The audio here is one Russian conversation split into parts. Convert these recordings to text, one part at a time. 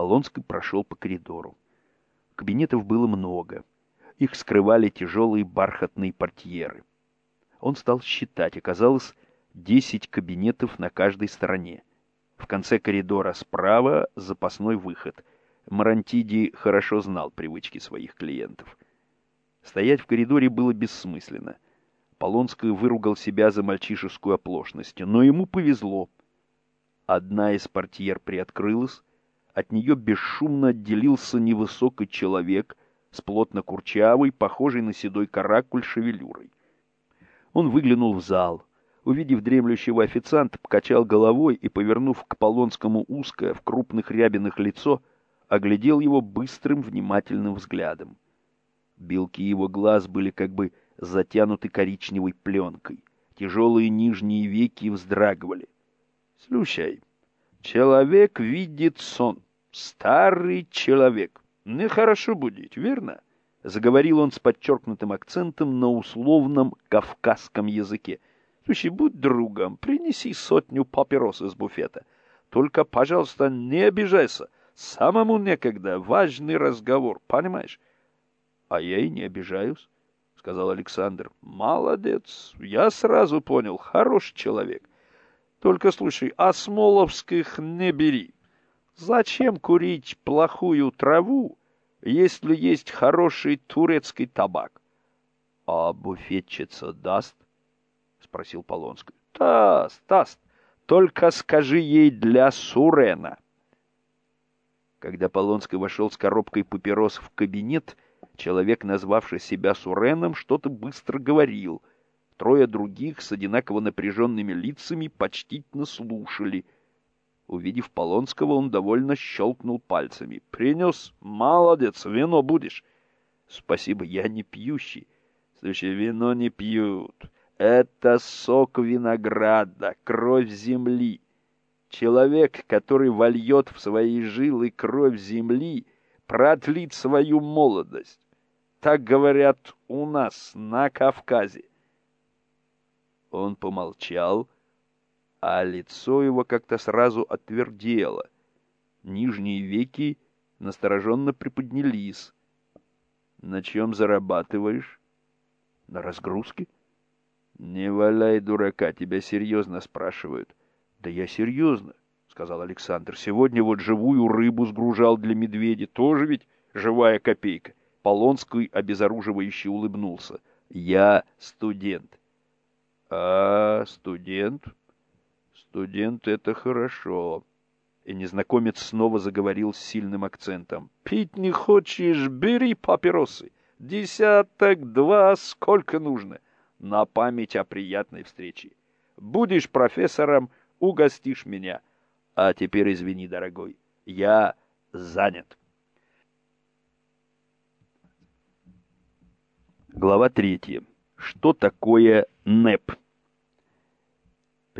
Полонский прошел по коридору. Кабинетов было много. Их скрывали тяжелые бархатные портьеры. Он стал считать, оказалось, десять кабинетов на каждой стороне. В конце коридора справа запасной выход. Марантиди хорошо знал привычки своих клиентов. Стоять в коридоре было бессмысленно. Полонский выругал себя за мальчишескую оплошность, но ему повезло. Одна из портьер приоткрылась, от нее бесшумно отделился невысокий человек с плотно курчавой, похожей на седой каракуль шевелюрой. Он выглянул в зал. Увидев дремлющего официанта, покачал головой и, повернув к Полонскому узкое, в крупных рябинах лицо, оглядел его быстрым, внимательным взглядом. Белки его глаз были как бы затянуты коричневой пленкой. Тяжелые нижние веки вздрагивали. — Слушай, человек видит сон. Старый человек. Нехорошо будет, верно? Заговорил он с подчеркнутым акцентом на условном кавказском языке. Слушай, будь другом, принеси сотню папирос из буфета. Только, пожалуйста, не обижайся. Самому некогда. Важный разговор, понимаешь? А я и не обижаюсь, — сказал Александр. Молодец. Я сразу понял. Хороший человек. Только, слушай, осмоловских не бери. Зачем курить плохую траву, если есть хороший турецкий табак? — А буфетчица даст? — спросил Полонский. — Даст, даст. Только скажи ей для Сурена. Когда Полонский вошел с коробкой папирос в кабинет, человек, назвавший себя Суреном, что-то быстро говорил. Трое других с одинаково напряженными лицами почтительно слушали — Увидев Полонского, он довольно щелкнул пальцами. «Принес? Молодец, вино будешь?» «Спасибо, я не пьющий». «Слушай, вино не пьют. Это сок винограда, кровь земли. Человек, который вольет в свои жилы кровь земли, продлит свою молодость. Так говорят у нас, на Кавказе». Он помолчал, — а лицо его как-то сразу отвердело. Нижние веки настороженно приподнялись. «На чем зарабатываешь?» «На разгрузке?» «Не валяй дурака, тебя серьезно спрашивают». «Да я серьезно», — сказал Александр. «Сегодня вот живую рыбу сгружал для медведя. Тоже ведь живая копейка». Полонский обезоруживающе улыбнулся. «Я студент». «А, студент?» «Студент — это хорошо». И незнакомец снова заговорил с сильным акцентом. «Пить не хочешь? Бери папиросы. Десяток, два, сколько нужно. На память о приятной встрече. Будешь профессором, угостишь меня. А теперь извини, дорогой, я занят». Глава третья. Что такое НЭП?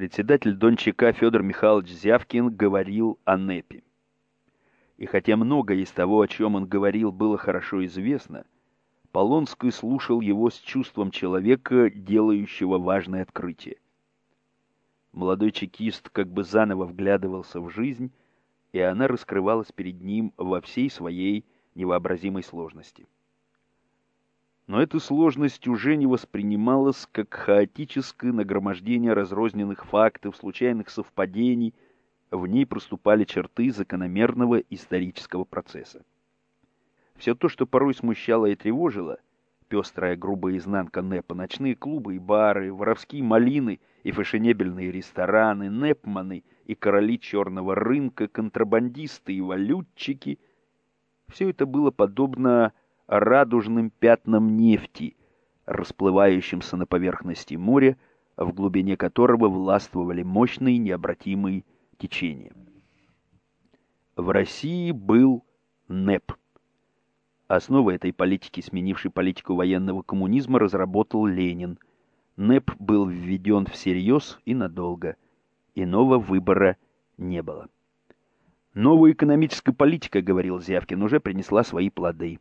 Председатель Дончака Федор Михайлович Зявкин говорил о НЭПе. И хотя многое из того, о чем он говорил, было хорошо известно, Полонский слушал его с чувством человека, делающего важное открытие. Молодой чекист как бы заново вглядывался в жизнь, и она раскрывалась перед ним во всей своей невообразимой сложности но эта сложность уже не воспринималась как хаотическое нагромождение разрозненных фактов, случайных совпадений, в ней проступали черты закономерного исторического процесса. Все то, что порой смущало и тревожило, пестрая грубая изнанка НЭПа, ночные клубы и бары, воровские малины и фешенебельные рестораны, НЭПманы и короли черного рынка, контрабандисты и валютчики, все это было подобно радужным пятнам нефти, расплывающимся на поверхности моря, в глубине которого властвовали мощные необратимые течения. В России был НЭП. Основы этой политики, сменившей политику военного коммунизма, разработал Ленин. НЭП был введен всерьез и надолго. Иного выбора не было. Новая экономическая политика, говорил Зявкин, уже принесла свои плоды.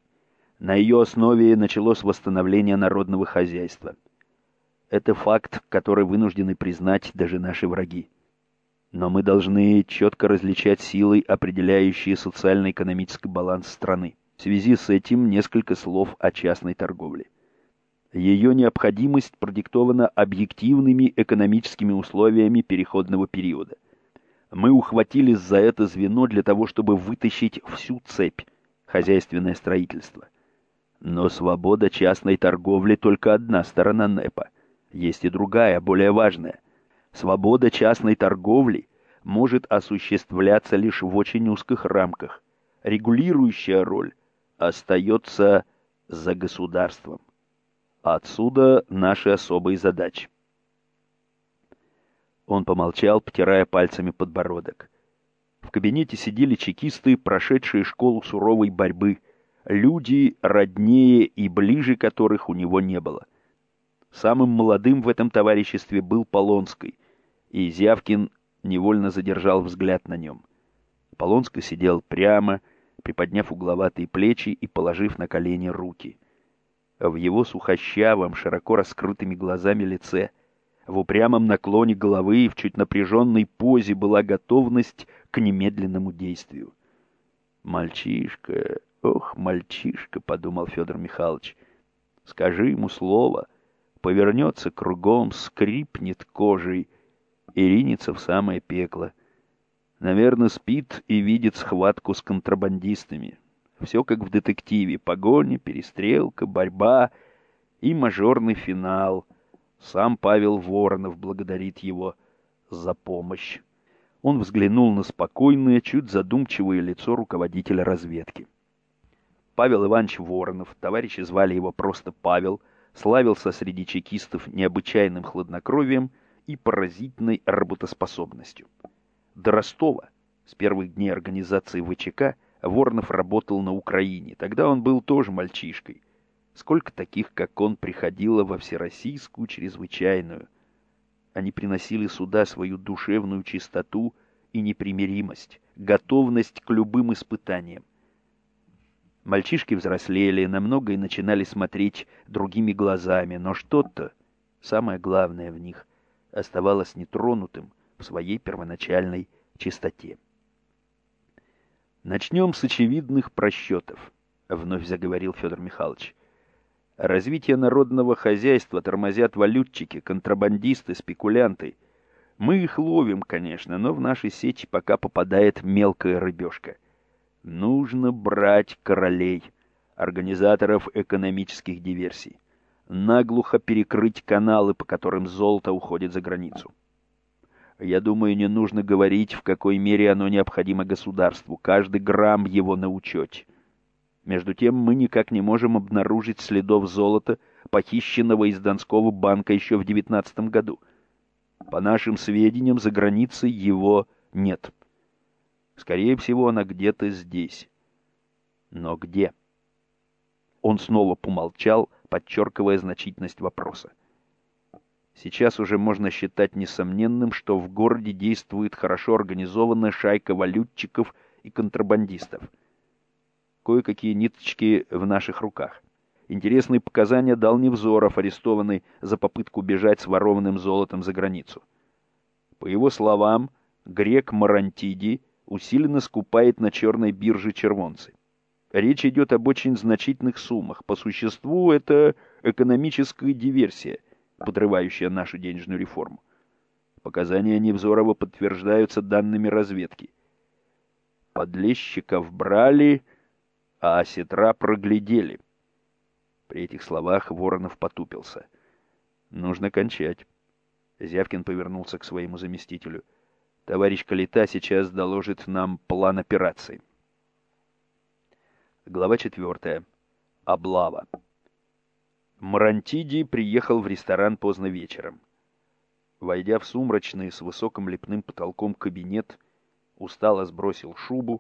На ее основе началось восстановление народного хозяйства. Это факт, который вынуждены признать даже наши враги. Но мы должны четко различать силы, определяющие социально-экономический баланс страны. В связи с этим несколько слов о частной торговле. Ее необходимость продиктована объективными экономическими условиями переходного периода. Мы ухватились за это звено для того, чтобы вытащить всю цепь хозяйственное строительство. Но свобода частной торговли только одна сторона НЭПа. Есть и другая, более важная. Свобода частной торговли может осуществляться лишь в очень узких рамках. Регулирующая роль остается за государством. Отсюда наши особые задачи. Он помолчал, потирая пальцами подбородок. В кабинете сидели чекисты, прошедшие школу суровой борьбы, люди, роднее и ближе которых у него не было. Самым молодым в этом товариществе был Полонский, и Зявкин невольно задержал взгляд на нем. Полонский сидел прямо, приподняв угловатые плечи и положив на колени руки — в его сухощавом, широко раскрытыми глазами лице, в упрямом наклоне головы и в чуть напряженной позе была готовность к немедленному действию. «Мальчишка, ох, мальчишка», — подумал Федор Михайлович, — «скажи ему слово, повернется кругом, скрипнет кожей и ринется в самое пекло. Наверное, спит и видит схватку с контрабандистами, все как в детективе. Погоня, перестрелка, борьба и мажорный финал. Сам Павел Воронов благодарит его за помощь. Он взглянул на спокойное, чуть задумчивое лицо руководителя разведки. Павел Иванович Воронов, товарищи звали его просто Павел, славился среди чекистов необычайным хладнокровием и поразительной работоспособностью. До Ростова, с первых дней организации ВЧК, Воронов работал на Украине. Тогда он был тоже мальчишкой. Сколько таких, как он, приходило во Всероссийскую чрезвычайную. Они приносили сюда свою душевную чистоту и непримиримость, готовность к любым испытаниям. Мальчишки взрослели, намного и начинали смотреть другими глазами, но что-то, самое главное в них, оставалось нетронутым в своей первоначальной чистоте. Начнем с очевидных просчетов, вновь заговорил Федор Михайлович. Развитие народного хозяйства тормозят валютчики, контрабандисты, спекулянты. Мы их ловим, конечно, но в наши сети пока попадает мелкая рыбешка. Нужно брать королей, организаторов экономических диверсий, наглухо перекрыть каналы, по которым золото уходит за границу. Я думаю, не нужно говорить, в какой мере оно необходимо государству. Каждый грамм его на учете. Между тем мы никак не можем обнаружить следов золота, похищенного из Донского банка еще в девятнадцатом году. По нашим сведениям, за границей его нет. Скорее всего, она где-то здесь. Но где? Он снова помолчал, подчеркивая значительность вопроса. Сейчас уже можно считать несомненным, что в городе действует хорошо организованная шайка валютчиков и контрабандистов. Кое-какие ниточки в наших руках. Интересные показания дал Невзоров, арестованный за попытку бежать с ворованным золотом за границу. По его словам, грек Марантиди усиленно скупает на черной бирже червонцы. Речь идет об очень значительных суммах. По существу это экономическая диверсия – подрывающая нашу денежную реформу. Показания Невзорова подтверждаются данными разведки. Подлещиков брали, а осетра проглядели. При этих словах Воронов потупился. «Нужно кончать». Зявкин повернулся к своему заместителю. «Товарищ Калита сейчас доложит нам план операции». Глава четвертая. Облава. Марантиди приехал в ресторан поздно вечером. Войдя в сумрачный с высоким лепным потолком кабинет, устало сбросил шубу,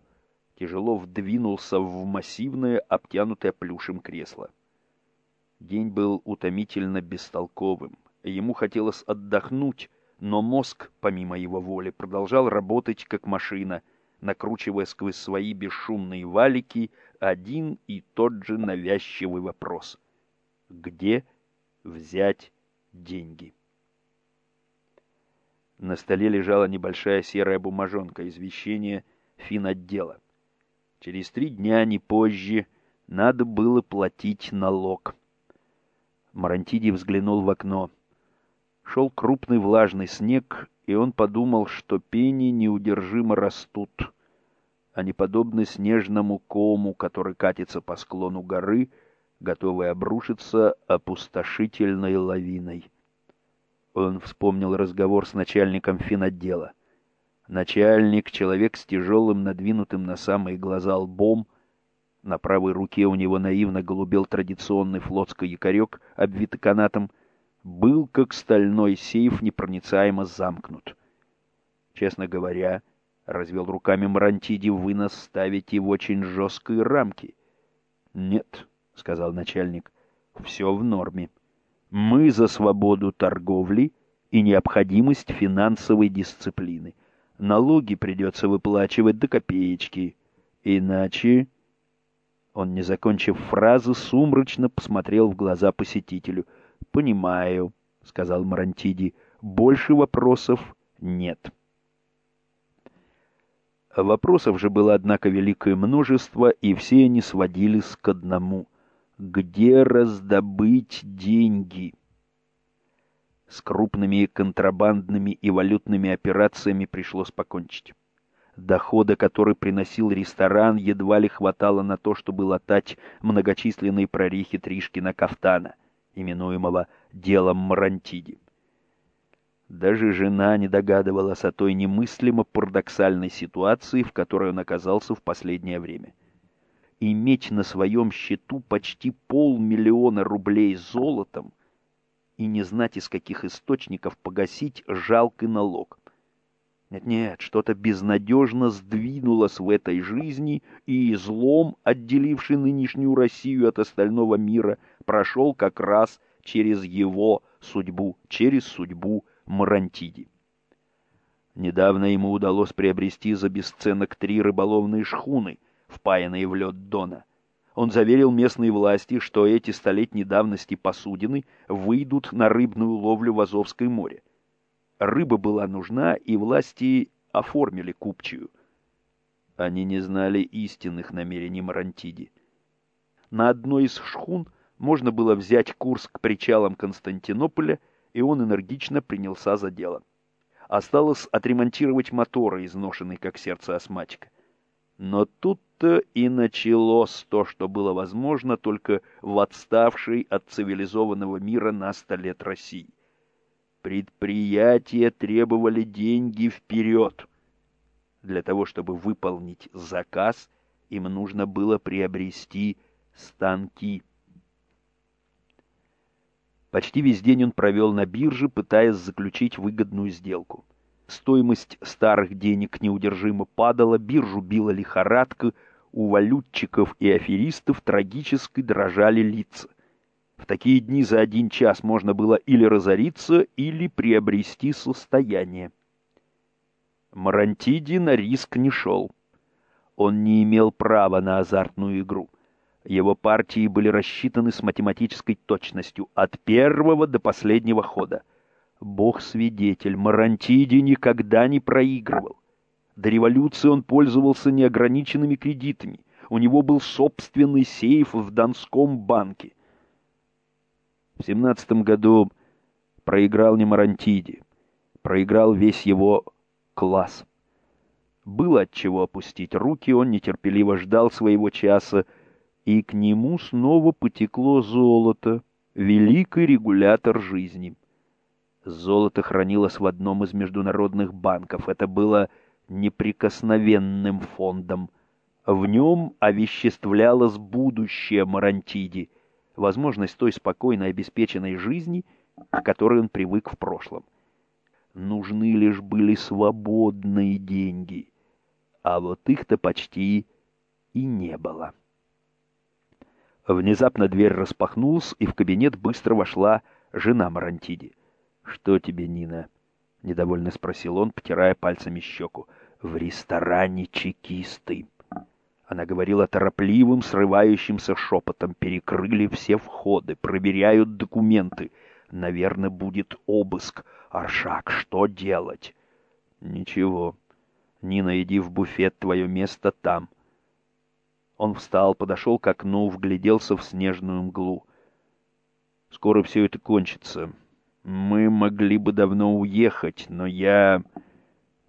тяжело вдвинулся в массивное, обтянутое плюшем кресло. День был утомительно бестолковым. Ему хотелось отдохнуть, но мозг, помимо его воли, продолжал работать как машина, накручивая сквозь свои бесшумные валики один и тот же навязчивый вопрос — где взять деньги. На столе лежала небольшая серая бумажонка, извещение финотдела. Через три дня, не позже, надо было платить налог. Марантиди взглянул в окно. Шел крупный влажный снег, и он подумал, что пени неудержимо растут. Они подобны снежному кому, который катится по склону горы, готовый обрушиться опустошительной лавиной. Он вспомнил разговор с начальником финотдела. Начальник, человек с тяжелым, надвинутым на самые глаза лбом, на правой руке у него наивно голубел традиционный флотский якорек, обвитый канатом, был, как стальной сейф, непроницаемо замкнут. Честно говоря, развел руками Марантиди, вы нас ставите в очень жесткие рамки. Нет, — сказал начальник, — все в норме. Мы за свободу торговли и необходимость финансовой дисциплины. Налоги придется выплачивать до копеечки. Иначе... Он, не закончив фразы, сумрачно посмотрел в глаза посетителю. «Понимаю», — сказал Марантиди, — «больше вопросов нет». Вопросов же было, однако, великое множество, и все они сводились к одному — где раздобыть деньги? С крупными контрабандными и валютными операциями пришлось покончить. Дохода, который приносил ресторан, едва ли хватало на то, чтобы латать многочисленные прорехи Тришкина кафтана, именуемого делом Марантиди. Даже жена не догадывалась о той немыслимо парадоксальной ситуации, в которой он оказался в последнее время иметь на своем счету почти полмиллиона рублей золотом и не знать, из каких источников погасить жалкий налог. Нет-нет, что-то безнадежно сдвинулось в этой жизни, и излом, отделивший нынешнюю Россию от остального мира, прошел как раз через его судьбу, через судьбу Марантиди. Недавно ему удалось приобрести за бесценок три рыболовные шхуны — впаянные в лед Дона. Он заверил местные власти, что эти столетней давности посудины выйдут на рыбную ловлю в Азовское море. Рыба была нужна, и власти оформили купчую. Они не знали истинных намерений Марантиди. На одной из шхун можно было взять курс к причалам Константинополя, и он энергично принялся за дело. Осталось отремонтировать моторы, изношенные как сердце астматика. Но тут-то и началось то, что было возможно только в отставшей от цивилизованного мира на сто лет России. Предприятия требовали деньги вперед. Для того, чтобы выполнить заказ, им нужно было приобрести станки. Почти весь день он провел на бирже, пытаясь заключить выгодную сделку. Стоимость старых денег неудержимо падала, биржу била лихорадка, у валютчиков и аферистов трагически дрожали лица. В такие дни за один час можно было или разориться, или приобрести состояние. Марантиди на риск не шел. Он не имел права на азартную игру. Его партии были рассчитаны с математической точностью от первого до последнего хода. Бог свидетель, Марантиди никогда не проигрывал. До революции он пользовался неограниченными кредитами. У него был собственный сейф в Донском банке. В семнадцатом году проиграл не Марантиди, проиграл весь его класс. Было от чего опустить руки, он нетерпеливо ждал своего часа, и к нему снова потекло золото, великий регулятор жизни. Золото хранилось в одном из международных банков. Это было неприкосновенным фондом. В нем овеществлялось будущее Марантиди, возможность той спокойной обеспеченной жизни, к которой он привык в прошлом. Нужны лишь были свободные деньги, а вот их-то почти и не было. Внезапно дверь распахнулась, и в кабинет быстро вошла жена Марантиди. «Что тебе, Нина?» — недовольно спросил он, потирая пальцами щеку. «В ресторане чекисты». Она говорила торопливым, срывающимся шепотом. Перекрыли все входы, проверяют документы. Наверное, будет обыск. Аршак, что делать? Ничего. Нина, иди в буфет, твое место там. Он встал, подошел к окну, вгляделся в снежную мглу. Скоро все это кончится. Мы могли бы давно уехать, но я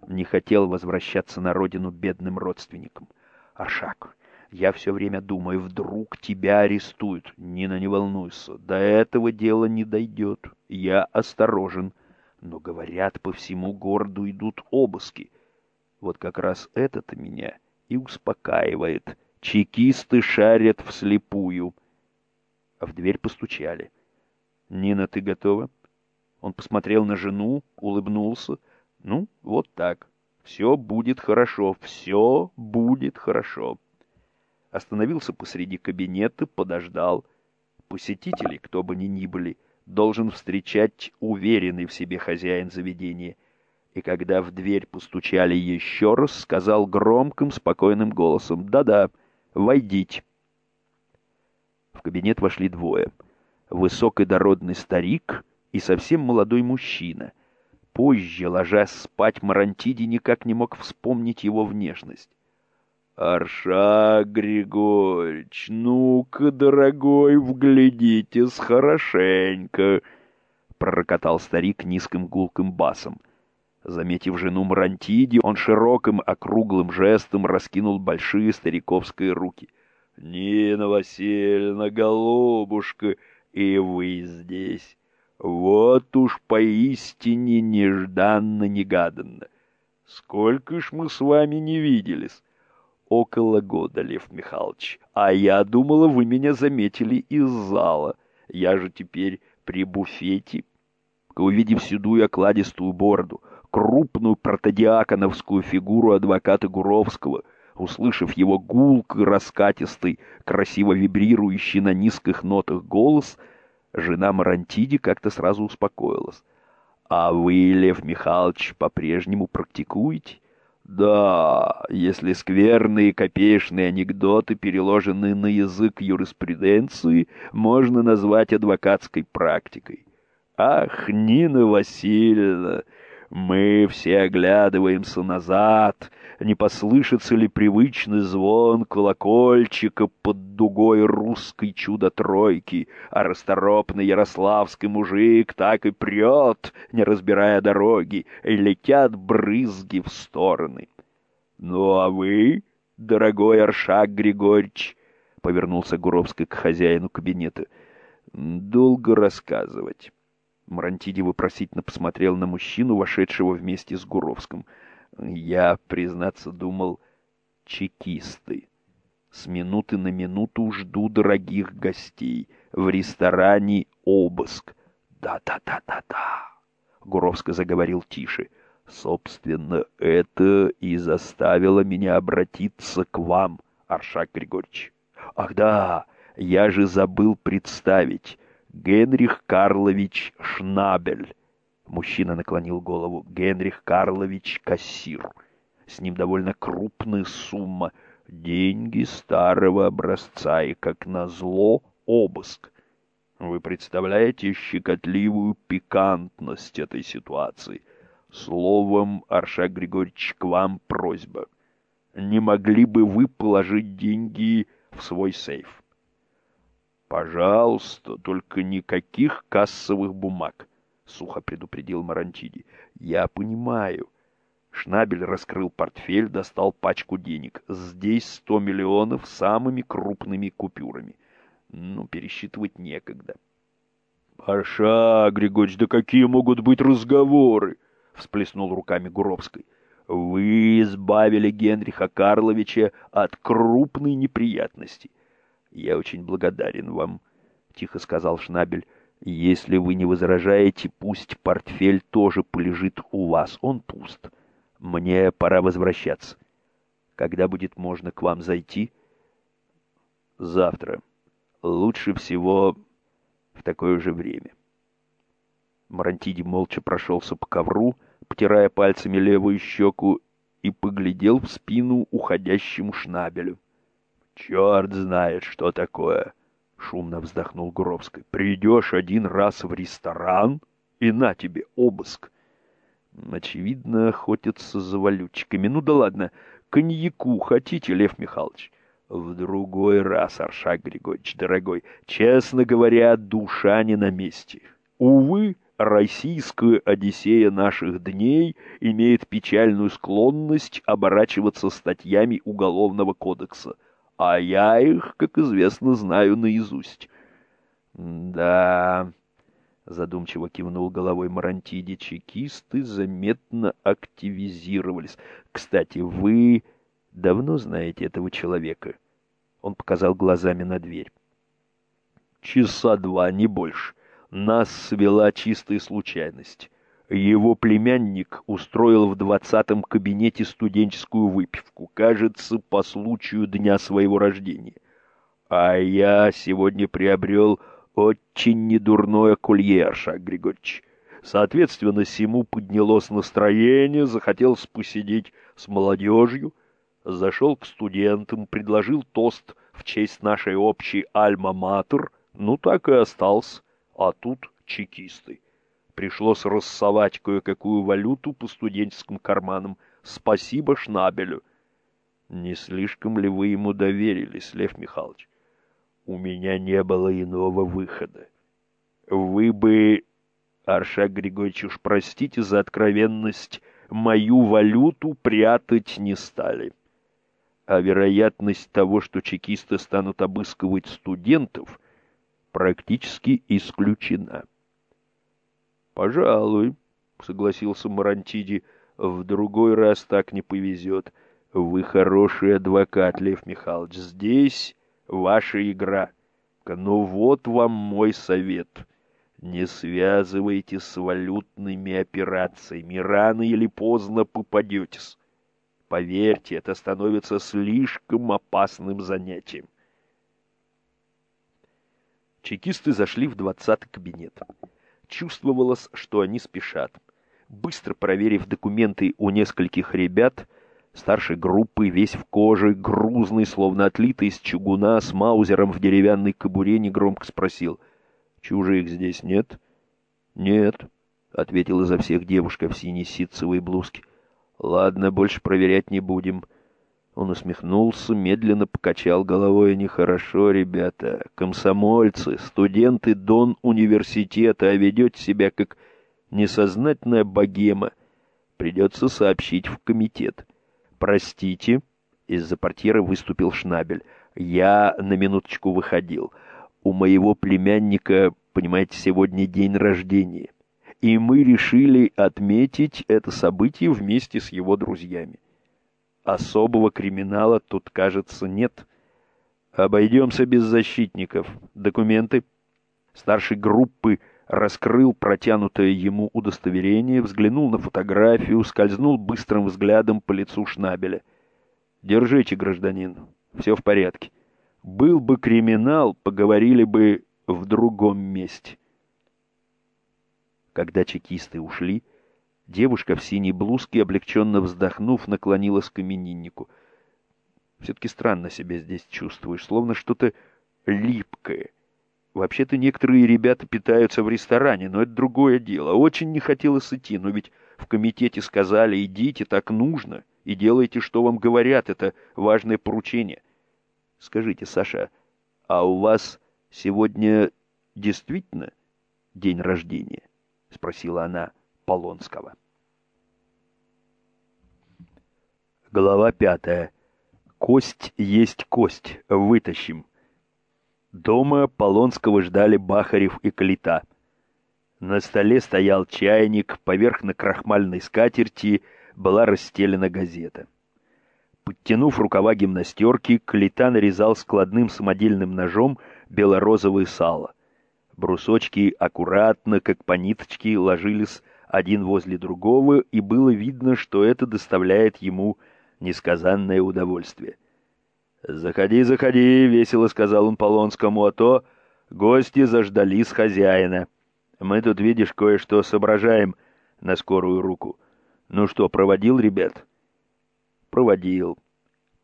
не хотел возвращаться на родину бедным родственникам. Аршак, я все время думаю, вдруг тебя арестуют. Нина, не волнуйся, до этого дела не дойдет. Я осторожен. Но, говорят, по всему городу идут обыски. Вот как раз это-то меня и успокаивает. Чекисты шарят вслепую. А в дверь постучали. «Нина, ты готова?» Он посмотрел на жену, улыбнулся. «Ну, вот так. Все будет хорошо, все будет хорошо» остановился посреди кабинета, подождал. Посетителей, кто бы ни ни были, должен встречать уверенный в себе хозяин заведения. И когда в дверь постучали еще раз, сказал громким, спокойным голосом «Да-да, войдите». В кабинет вошли двое. Высокий дородный старик и совсем молодой мужчина. Позже, ложась спать, Марантиди никак не мог вспомнить его внешность. «Аршак Григорьевич, ну-ка, дорогой, вглядитесь хорошенько!» — пророкотал старик низким гулким басом. Заметив жену Марантиди, он широким округлым жестом раскинул большие стариковские руки. «Нина Васильевна, голубушка, и вы здесь! Вот уж поистине нежданно-негаданно! Сколько ж мы с вами не виделись!» около года, Лев Михайлович. А я думала, вы меня заметили из зала. Я же теперь при буфете. Увидев седую окладистую бороду, крупную протодиаконовскую фигуру адвоката Гуровского, услышав его гулкий, раскатистый, красиво вибрирующий на низких нотах голос, жена Марантиди как-то сразу успокоилась. «А вы, Лев Михайлович, по-прежнему практикуете?» Да, если скверные копеечные анекдоты переложены на язык юриспруденции, можно назвать адвокатской практикой. Ах, Нина Васильевна, мы все оглядываемся назад, не послышится ли привычный звон колокольчика под дугой русской чудо-тройки, а расторопный ярославский мужик так и прет, не разбирая дороги, и летят брызги в стороны. «Ну а вы, дорогой Аршак Григорьевич?» — повернулся Гуровский к хозяину кабинета. «Долго рассказывать». Марантиди вопросительно посмотрел на мужчину, вошедшего вместе с Гуровским. Я, признаться, думал, чекисты. С минуты на минуту жду дорогих гостей. В ресторане обыск. Да-да-да-да-да. Гуровский заговорил тише. Собственно, это и заставило меня обратиться к вам, Аршак Григорьевич. Ах да, я же забыл представить. Генрих Карлович Шнабель. Мужчина наклонил голову. Генрих Карлович Кассир. С ним довольно крупная сумма. Деньги старого образца и, как назло, обыск. Вы представляете щекотливую пикантность этой ситуации? Словом, Аршак Григорьевич, к вам просьба. Не могли бы вы положить деньги в свой сейф? «Пожалуйста, только никаких кассовых бумаг», — сухо предупредил Марантиди. «Я понимаю». Шнабель раскрыл портфель, достал пачку денег. Здесь сто миллионов самыми крупными купюрами. Ну, пересчитывать некогда. «Паша, Григорьевич, да какие могут быть разговоры?» — всплеснул руками Гуровской. «Вы избавили Генриха Карловича от крупной неприятности. «Я очень благодарен вам», — тихо сказал Шнабель. «Если вы не возражаете, пусть портфель тоже полежит у вас. Он пуст. Мне пора возвращаться. Когда будет можно к вам зайти?» «Завтра. Лучше всего в такое же время». Марантиди молча прошелся по ковру, потирая пальцами левую щеку, и поглядел в спину уходящему Шнабелю. Черт знает, что такое. Шумно вздохнул Гуровский. Придешь один раз в ресторан, и на тебе обыск. Очевидно, охотятся за валютчиками. Ну да ладно, коньяку хотите, Лев Михайлович? В другой раз, Аршак Григорьевич, дорогой, честно говоря, душа не на месте. Увы, российская Одиссея наших дней имеет печальную склонность оборачиваться статьями Уголовного кодекса, а я их, как известно, знаю наизусть. Да, задумчиво кивнул головой Марантиди, чекисты заметно активизировались. Кстати, вы давно знаете этого человека? Он показал глазами на дверь. Часа два, не больше. Нас свела чистая случайность. Его племянник устроил в двадцатом кабинете студенческую выпивку, кажется, по случаю дня своего рождения. А я сегодня приобрел очень недурное колье, Аршак Григорьевич. Соответственно, сему поднялось настроение, захотелось посидеть с молодежью, зашел к студентам, предложил тост в честь нашей общей альма-матер, ну так и остался, а тут чекисты. Пришлось рассовать кое-какую валюту по студенческим карманам. Спасибо Шнабелю. Не слишком ли вы ему доверились, Лев Михайлович? У меня не было иного выхода. Вы бы, Аршак Григорьевич, уж простите за откровенность, мою валюту прятать не стали. А вероятность того, что чекисты станут обыскивать студентов, практически исключена. «Пожалуй», — согласился Марантиди, — «в другой раз так не повезет. Вы хороший адвокат, Лев Михайлович. Здесь ваша игра. Но вот вам мой совет. Не связывайтесь с валютными операциями. Рано или поздно попадетесь. Поверьте, это становится слишком опасным занятием. Чекисты зашли в двадцатый кабинет. Чувствовалось, что они спешат. Быстро проверив документы у нескольких ребят, старшей группы, весь в коже, грузный, словно отлитый из чугуна, с маузером в деревянной кобуре, негромко спросил. «Чужих здесь нет?» «Нет», — ответила за всех девушка в синей ситцевой блузке. «Ладно, больше проверять не будем. Он усмехнулся, медленно покачал головой. «Нехорошо, ребята. Комсомольцы, студенты Дон университета, а ведете себя как несознательная богема. Придется сообщить в комитет. Простите». Из-за портьеры выступил Шнабель. «Я на минуточку выходил. У моего племянника, понимаете, сегодня день рождения. И мы решили отметить это событие вместе с его друзьями. Особого криминала тут, кажется, нет. Обойдемся без защитников. Документы. Старший группы раскрыл протянутое ему удостоверение, взглянул на фотографию, скользнул быстрым взглядом по лицу Шнабеля. «Держите, гражданин, все в порядке. Был бы криминал, поговорили бы в другом месте». Когда чекисты ушли, Девушка в синей блузке, облегченно вздохнув, наклонилась к имениннику. Все-таки странно себя здесь чувствуешь, словно что-то липкое. Вообще-то некоторые ребята питаются в ресторане, но это другое дело. Очень не хотелось идти, но ведь в комитете сказали, идите, так нужно, и делайте, что вам говорят, это важное поручение. Скажите, Саша, а у вас сегодня действительно день рождения? — спросила она Полонского. Глава пятая. Кость есть кость. Вытащим. Дома Полонского ждали Бахарев и Калита. На столе стоял чайник, поверх на крахмальной скатерти была расстелена газета. Подтянув рукава гимнастерки, Калита нарезал складным самодельным ножом белорозовое сало. Брусочки аккуратно, как по ниточке, ложились один возле другого, и было видно, что это доставляет ему несказанное удовольствие. «Заходи, заходи», — весело сказал он Полонскому, — «а то гости заждались хозяина. Мы тут, видишь, кое-что соображаем на скорую руку. Ну что, проводил ребят?» «Проводил».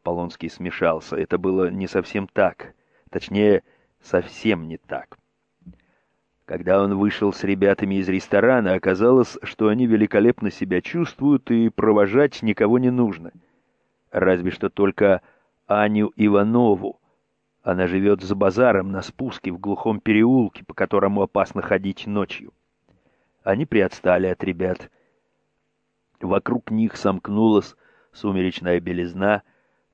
Полонский смешался. Это было не совсем так. Точнее, совсем не так. Когда он вышел с ребятами из ресторана, оказалось, что они великолепно себя чувствуют и провожать никого не нужно. Разве что только Аню Иванову. Она живет за базаром на спуске в глухом переулке, по которому опасно ходить ночью. Они приотстали от ребят. Вокруг них сомкнулась сумеречная белизна,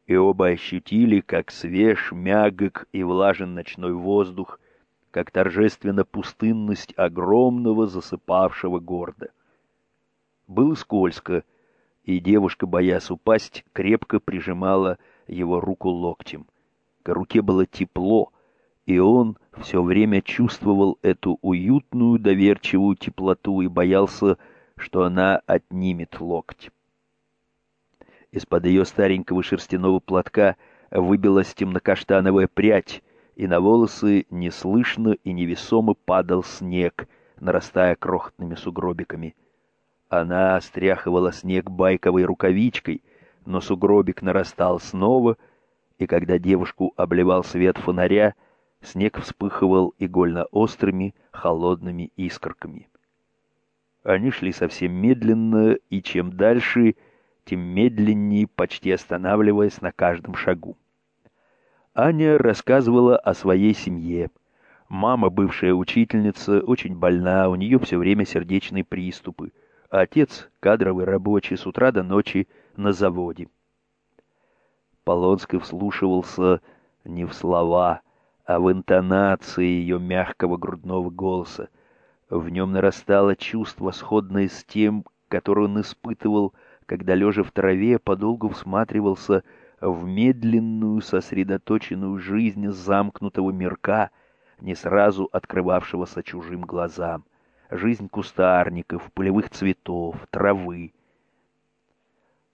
и оба ощутили, как свеж, мягок и влажен ночной воздух, как торжественно пустынность огромного засыпавшего города. Было скользко, и девушка, боясь упасть, крепко прижимала его руку локтем. К руке было тепло, и он все время чувствовал эту уютную доверчивую теплоту и боялся, что она отнимет локоть. Из-под ее старенького шерстяного платка выбилась темнокаштановая прядь, и на волосы неслышно и невесомо падал снег, нарастая крохотными сугробиками. Она стряхивала снег байковой рукавичкой, но сугробик нарастал снова, и когда девушку обливал свет фонаря, снег вспыхивал игольно-острыми холодными искорками. Они шли совсем медленно, и чем дальше, тем медленнее, почти останавливаясь на каждом шагу. Аня рассказывала о своей семье. Мама, бывшая учительница, очень больна, у нее все время сердечные приступы, а отец — кадровый рабочий с утра до ночи на заводе. Полонский вслушивался не в слова, а в интонации ее мягкого грудного голоса. В нем нарастало чувство, сходное с тем, которое он испытывал когда, лежа в траве, подолгу всматривался в медленную, сосредоточенную жизнь замкнутого мирка, не сразу открывавшегося чужим глазам. Жизнь кустарников, полевых цветов, травы.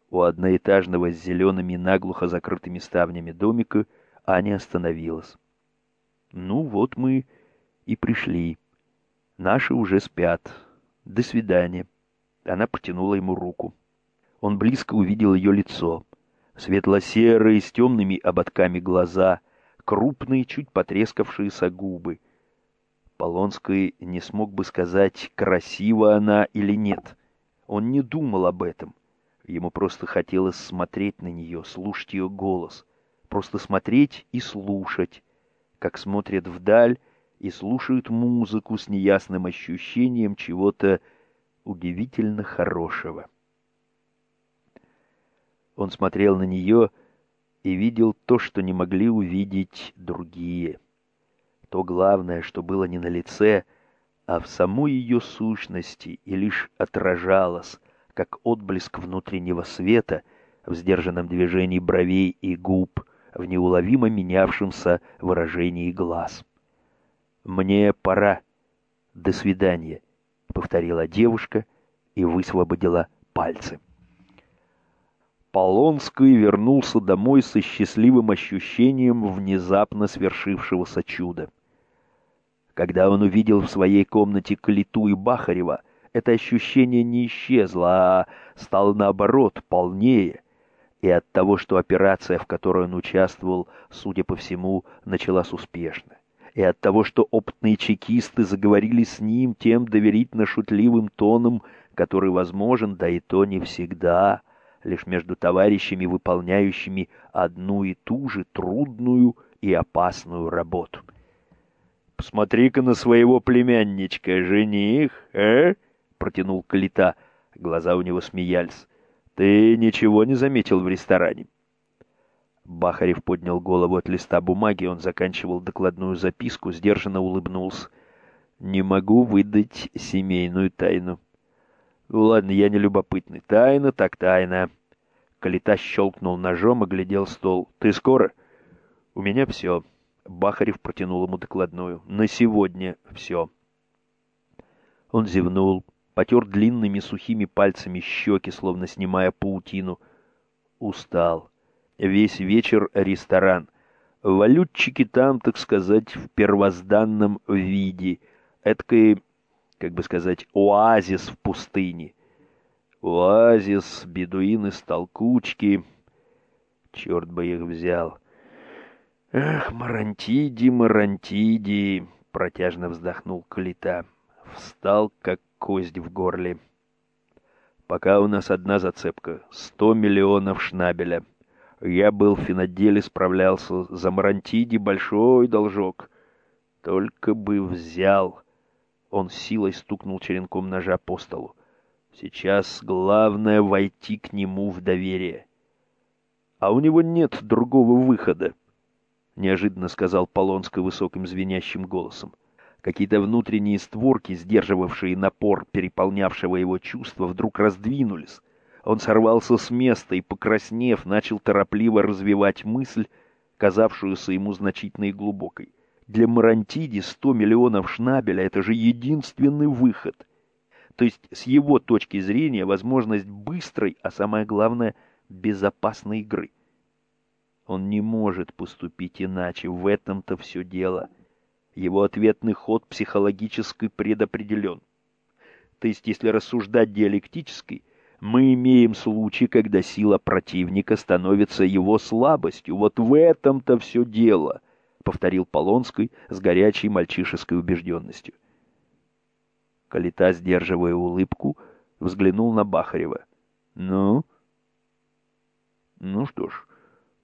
У одноэтажного с зелеными наглухо закрытыми ставнями домика Аня остановилась. «Ну вот мы и пришли. Наши уже спят. До свидания». Она протянула ему руку. Он близко увидел ее лицо. Светло-серые, с темными ободками глаза, крупные, чуть потрескавшиеся губы. Полонский не смог бы сказать, красива она или нет. Он не думал об этом. Ему просто хотелось смотреть на нее, слушать ее голос. Просто смотреть и слушать, как смотрят вдаль и слушают музыку с неясным ощущением чего-то удивительно хорошего. Он смотрел на нее и видел то, что не могли увидеть другие. То главное, что было не на лице, а в самой ее сущности и лишь отражалось, как отблеск внутреннего света в сдержанном движении бровей и губ, в неуловимо менявшемся выражении глаз. «Мне пора. До свидания», — повторила девушка и высвободила пальцы. Полонский вернулся домой со счастливым ощущением внезапно свершившегося чуда. Когда он увидел в своей комнате Калиту и Бахарева, это ощущение не исчезло, а стало наоборот полнее. И от того, что операция, в которой он участвовал, судя по всему, началась успешно. И от того, что опытные чекисты заговорили с ним тем доверительно-шутливым тоном, который возможен, да и то не всегда — лишь между товарищами, выполняющими одну и ту же трудную и опасную работу. «Посмотри-ка на своего племянничка, жених, э?» — протянул Калита. Глаза у него смеялись. «Ты ничего не заметил в ресторане?» Бахарев поднял голову от листа бумаги, он заканчивал докладную записку, сдержанно улыбнулся. «Не могу выдать семейную тайну». Ну ладно, я не любопытный. Тайна так тайна. Калита щелкнул ножом и глядел стол. Ты скоро? У меня все. Бахарев протянул ему докладную. На сегодня все. Он зевнул, потер длинными сухими пальцами щеки, словно снимая паутину. Устал. Весь вечер ресторан. Валютчики там, так сказать, в первозданном виде. Эдакой как бы сказать, оазис в пустыне. Оазис, бедуины с толкучки. Черт бы их взял. «Эх, Марантиди, Марантиди!» — протяжно вздохнул Калита. Встал, как кость в горле. «Пока у нас одна зацепка — сто миллионов шнабеля. Я был в финоделе, справлялся. За Марантиди большой должок. Только бы взял!» Он силой стукнул черенком ножа по столу. «Сейчас главное — войти к нему в доверие. А у него нет другого выхода неожиданно сказал Полонский высоким звенящим голосом. Какие-то внутренние створки, сдерживавшие напор переполнявшего его чувства, вдруг раздвинулись. Он сорвался с места и, покраснев, начал торопливо развивать мысль, казавшуюся ему значительной и глубокой. Для Марантиди сто миллионов шнабеля — это же единственный выход. То есть, с его точки зрения, возможность быстрой, а самое главное, безопасной игры — он не может поступить иначе, в этом-то все дело. Его ответный ход психологически предопределен. То есть, если рассуждать диалектически, мы имеем случай, когда сила противника становится его слабостью. Вот в этом-то все дело, — повторил Полонский с горячей мальчишеской убежденностью. Калита, сдерживая улыбку, взглянул на Бахарева. «Ну?» «Ну что ж,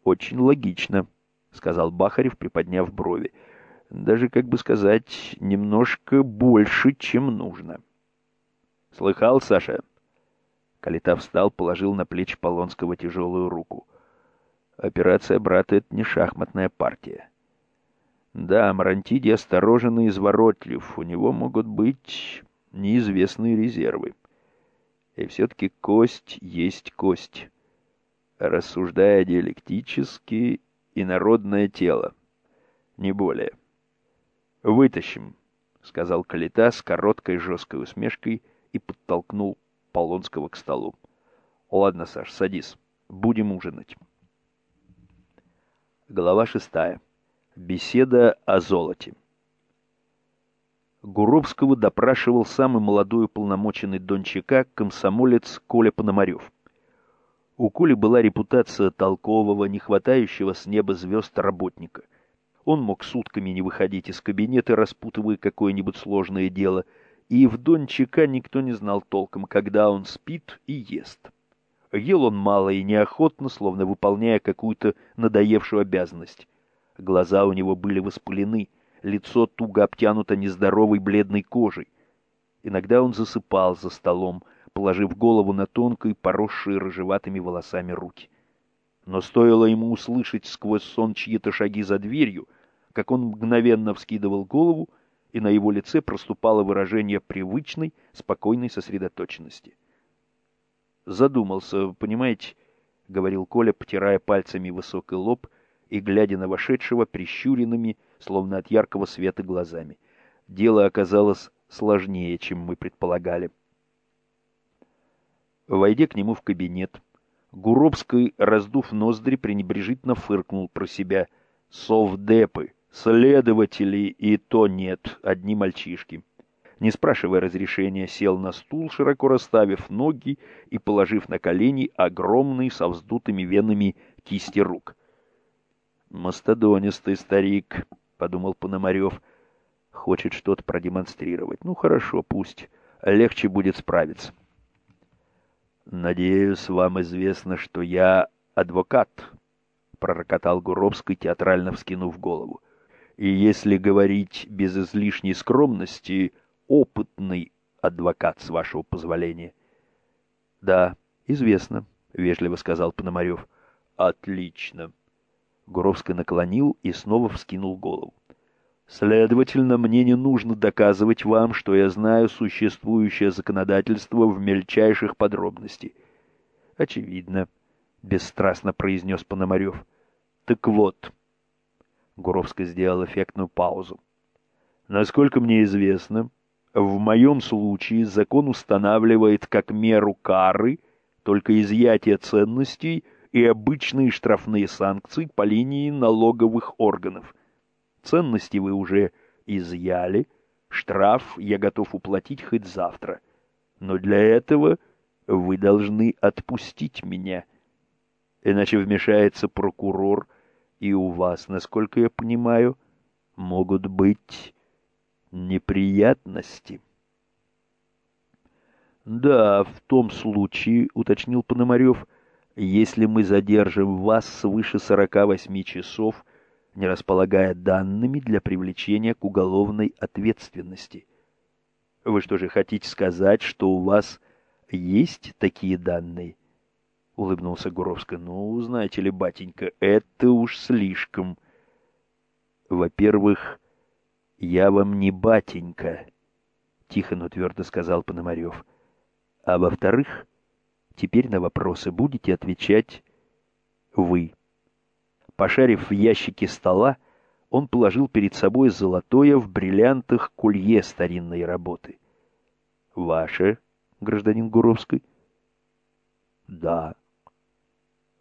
«Очень логично», — сказал Бахарев, приподняв брови. «Даже, как бы сказать, немножко больше, чем нужно». «Слыхал, Саша?» Калита встал, положил на плечи Полонского тяжелую руку. «Операция брата — это не шахматная партия». «Да, Марантиди осторожен и изворотлив. У него могут быть неизвестные резервы. И все-таки кость есть кость» рассуждая диалектически, инородное тело. Не более. «Вытащим», — сказал Калита с короткой жесткой усмешкой и подтолкнул Полонского к столу. «Ладно, Саш, садись. Будем ужинать». Глава шестая. Беседа о золоте. Гуровского допрашивал самый молодой уполномоченный дончака комсомолец Коля Пономарев. У Коли была репутация толкового, не хватающего с неба звезд работника. Он мог сутками не выходить из кабинета, распутывая какое-нибудь сложное дело, и в Дончика никто не знал толком, когда он спит и ест. Ел он мало и неохотно, словно выполняя какую-то надоевшую обязанность. Глаза у него были воспалены, лицо туго обтянуто нездоровой бледной кожей. Иногда он засыпал за столом, положив голову на тонкой, поросшие рыжеватыми волосами руки. Но стоило ему услышать сквозь сон чьи-то шаги за дверью, как он мгновенно вскидывал голову, и на его лице проступало выражение привычной, спокойной сосредоточенности. «Задумался, понимаете?» — говорил Коля, потирая пальцами высокий лоб и глядя на вошедшего прищуренными, словно от яркого света, глазами. Дело оказалось сложнее, чем мы предполагали. Войдя к нему в кабинет, Гуробский, раздув ноздри, пренебрежительно фыркнул про себя. «Совдепы, следователи и то нет, одни мальчишки». Не спрашивая разрешения, сел на стул, широко расставив ноги и положив на колени огромные со вздутыми венами кисти рук. «Мастодонистый старик», — подумал Пономарев, — «хочет что-то продемонстрировать. Ну, хорошо, пусть. Легче будет справиться». «Надеюсь, вам известно, что я адвокат», — пророкотал Гуровский, театрально вскинув голову. «И если говорить без излишней скромности, опытный адвокат, с вашего позволения». «Да, известно», — вежливо сказал Пономарев. «Отлично». Гуровский наклонил и снова вскинул голову. Следовательно, мне не нужно доказывать вам, что я знаю существующее законодательство в мельчайших подробностях. Очевидно, бесстрастно произнес Пономарев. Так вот, Гуровский сделал эффектную паузу. Насколько мне известно, в моем случае закон устанавливает как меру кары только изъятие ценностей и обычные штрафные санкции по линии налоговых органов – Ценности вы уже изъяли, штраф я готов уплатить хоть завтра. Но для этого вы должны отпустить меня. Иначе вмешается прокурор, и у вас, насколько я понимаю, могут быть неприятности. Да, в том случае, уточнил Пономарев, если мы задержим вас свыше 48 часов, не располагая данными для привлечения к уголовной ответственности. Вы что же хотите сказать, что у вас есть такие данные? Улыбнулся Гуровский. Ну, знаете ли, батенька, это уж слишком. Во-первых, я вам не батенька, тихо, но твердо сказал Пономарев. А во-вторых, теперь на вопросы будете отвечать вы. Пошарив в ящике стола, он положил перед собой золотое в бриллиантах колье старинной работы. «Ваше, гражданин Гуровский?» «Да».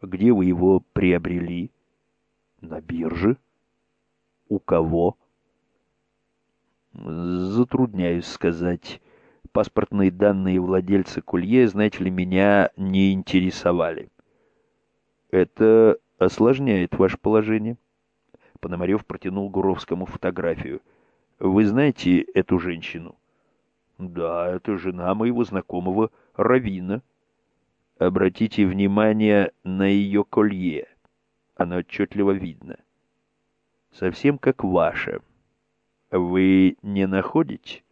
«Где вы его приобрели?» «На бирже». «У кого?» «Затрудняюсь сказать. Паспортные данные владельца колье, знаете ли, меня не интересовали». «Это осложняет ваше положение». Пономарев протянул Гуровскому фотографию. «Вы знаете эту женщину?» «Да, это жена моего знакомого Равина». «Обратите внимание на ее колье. Оно отчетливо видно. Совсем как ваше. Вы не находите?»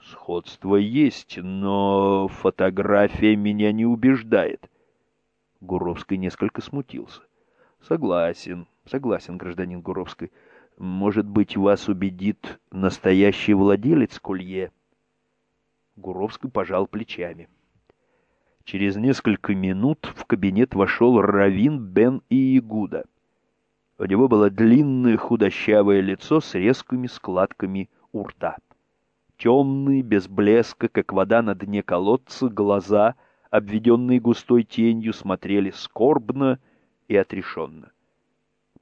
«Сходство есть, но фотография меня не убеждает». Гуровский несколько смутился. «Согласен, согласен, гражданин Гуровский. Может быть, вас убедит настоящий владелец колье?» Гуровский пожал плечами. Через несколько минут в кабинет вошел Равин Бен и Игуда. У него было длинное худощавое лицо с резкими складками у рта. Темные, без блеска, как вода на дне колодца, глаза — обведенные густой тенью, смотрели скорбно и отрешенно.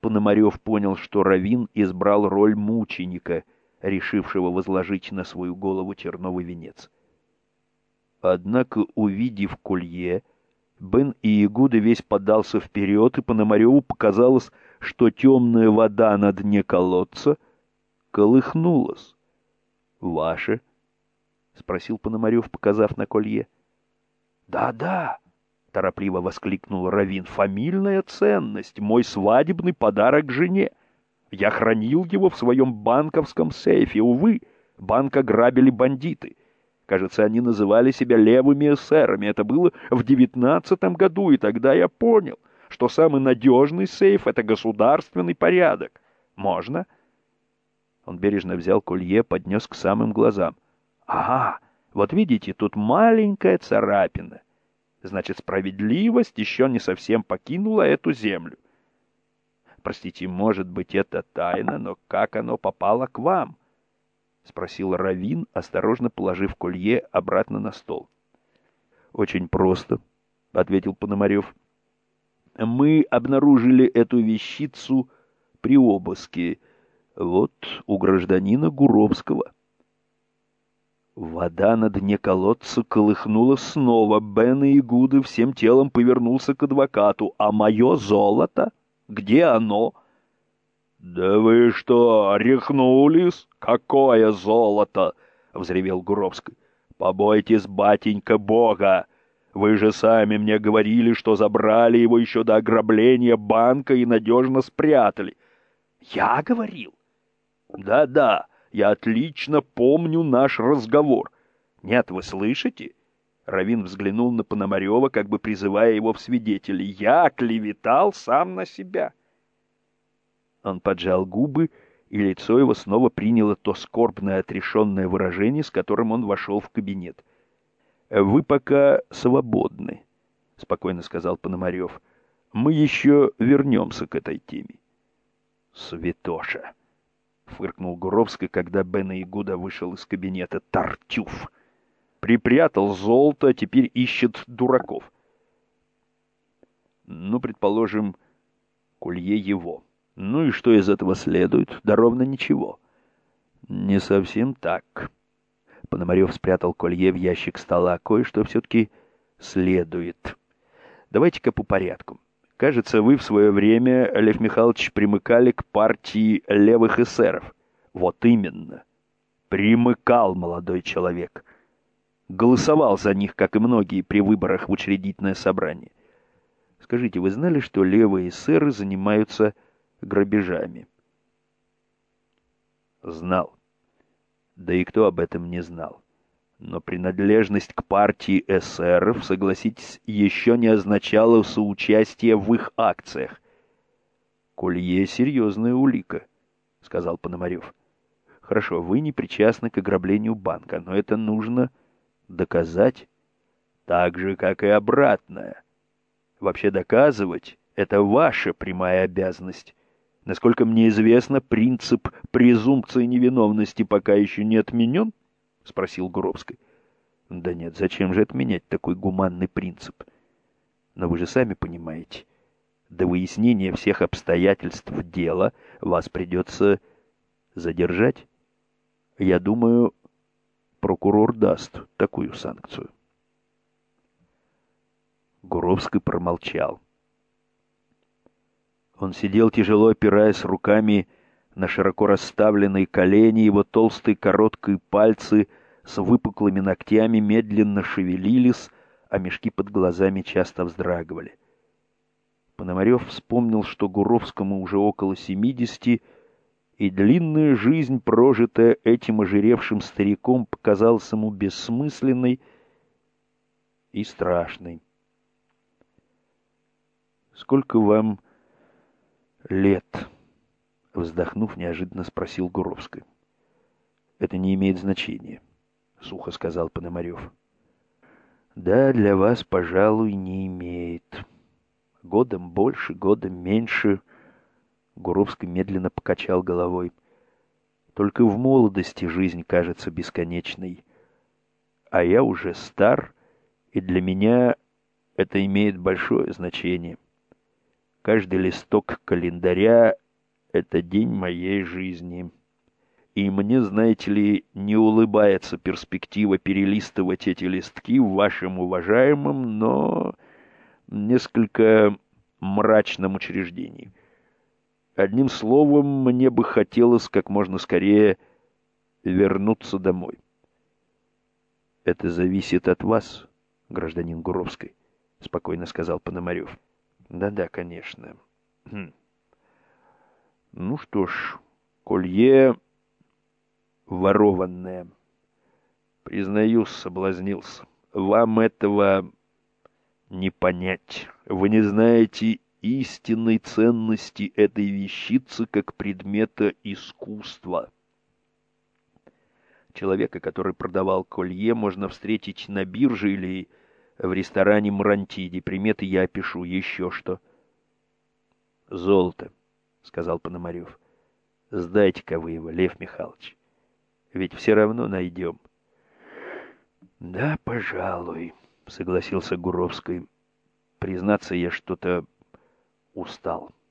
Пономарев понял, что Равин избрал роль мученика, решившего возложить на свою голову терновый венец. Однако, увидев колье, Бен и Игуда весь подался вперед, и Пономареву показалось, что темная вода на дне колодца колыхнулась. «Ваше?» — спросил Пономарев, показав на колье. «Да-да», — торопливо воскликнул Равин, — «фамильная ценность, мой свадебный подарок жене. Я хранил его в своем банковском сейфе. Увы, банк ограбили бандиты. Кажется, они называли себя левыми эсерами. Это было в девятнадцатом году, и тогда я понял, что самый надежный сейф — это государственный порядок. Можно?» Он бережно взял колье, поднес к самым глазам. «Ага, вот видите, тут маленькая царапина. Значит, справедливость еще не совсем покинула эту землю. Простите, может быть, это тайна, но как оно попало к вам? — спросил Равин, осторожно положив колье обратно на стол. — Очень просто, — ответил Пономарев. — Мы обнаружили эту вещицу при обыске, вот у гражданина Гуровского. Вода на дне колодца колыхнула снова. Бен и Игуды всем телом повернулся к адвокату. «А мое золото? Где оно?» «Да вы что, рехнулись? Какое золото?» — взревел Гуровский. «Побойтесь, батенька, Бога! Вы же сами мне говорили, что забрали его еще до ограбления банка и надежно спрятали». «Я говорил?» «Да-да». Я отлично помню наш разговор. Нет, вы слышите? Равин взглянул на Пономарева, как бы призывая его в свидетели. Я клеветал сам на себя. Он поджал губы, и лицо его снова приняло то скорбное отрешенное выражение, с которым он вошел в кабинет. «Вы пока свободны», — спокойно сказал Пономарев. «Мы еще вернемся к этой теме». «Святоша!» — фыркнул Гуровский, когда Бен Игуда вышел из кабинета. «Тартюф! Припрятал золото, теперь ищет дураков». «Ну, предположим, колье его. Ну и что из этого следует? Да ровно ничего». «Не совсем так». Пономарев спрятал колье в ящик стола. «Кое-что все-таки следует. Давайте-ка по порядку. Кажется, вы в свое время, Лев Михайлович, примыкали к партии левых эсеров. Вот именно. Примыкал молодой человек. Голосовал за них, как и многие, при выборах в учредительное собрание. Скажите, вы знали, что левые эсеры занимаются грабежами? Знал. Да и кто об этом не знал? Но принадлежность к партии эсеров, согласитесь, еще не означала соучастие в их акциях. «Колье — серьезная улика», — сказал Пономарев. «Хорошо, вы не причастны к ограблению банка, но это нужно доказать, так же, как и обратное. Вообще доказывать — это ваша прямая обязанность. Насколько мне известно, принцип презумпции невиновности пока еще не отменен?» — спросил Гуровский. «Да нет, зачем же отменять такой гуманный принцип? Но вы же сами понимаете, до выяснения всех обстоятельств дела вас придется задержать. Я думаю, прокурор даст такую санкцию». Гуровский промолчал. Он сидел тяжело опираясь руками на широко расставленные колени его толстые короткие пальцы с выпуклыми ногтями медленно шевелились, а мешки под глазами часто вздрагивали. Пономарев вспомнил, что Гуровскому уже около семидесяти, и длинная жизнь, прожитая этим ожиревшим стариком, показалась ему бессмысленной и страшной. «Сколько вам лет?» Вздохнув, неожиданно спросил Гуровский. «Это не имеет значения», — сухо сказал Пономарев. «Да, для вас, пожалуй, не имеет. Годом больше, годом меньше...» Гуровский медленно покачал головой. «Только в молодости жизнь кажется бесконечной. А я уже стар, и для меня это имеет большое значение. Каждый листок календаря это день моей жизни. И мне, знаете ли, не улыбается перспектива перелистывать эти листки в вашем уважаемом, но несколько мрачном учреждении. Одним словом, мне бы хотелось как можно скорее вернуться домой. Это зависит от вас, гражданин Гуровский, спокойно сказал Пономарев. Да-да, конечно. Ну что ж, колье ворованное. Признаюсь, соблазнился. Вам этого не понять. Вы не знаете истинной ценности этой вещицы как предмета искусства. Человека, который продавал колье, можно встретить на бирже или в ресторане Мрантиди. Приметы я опишу. Еще что. Золото. — сказал Пономарев. — Сдайте-ка вы его, Лев Михайлович. Ведь все равно найдем. — Да, пожалуй, — согласился Гуровский. — Признаться, я что-то устал. —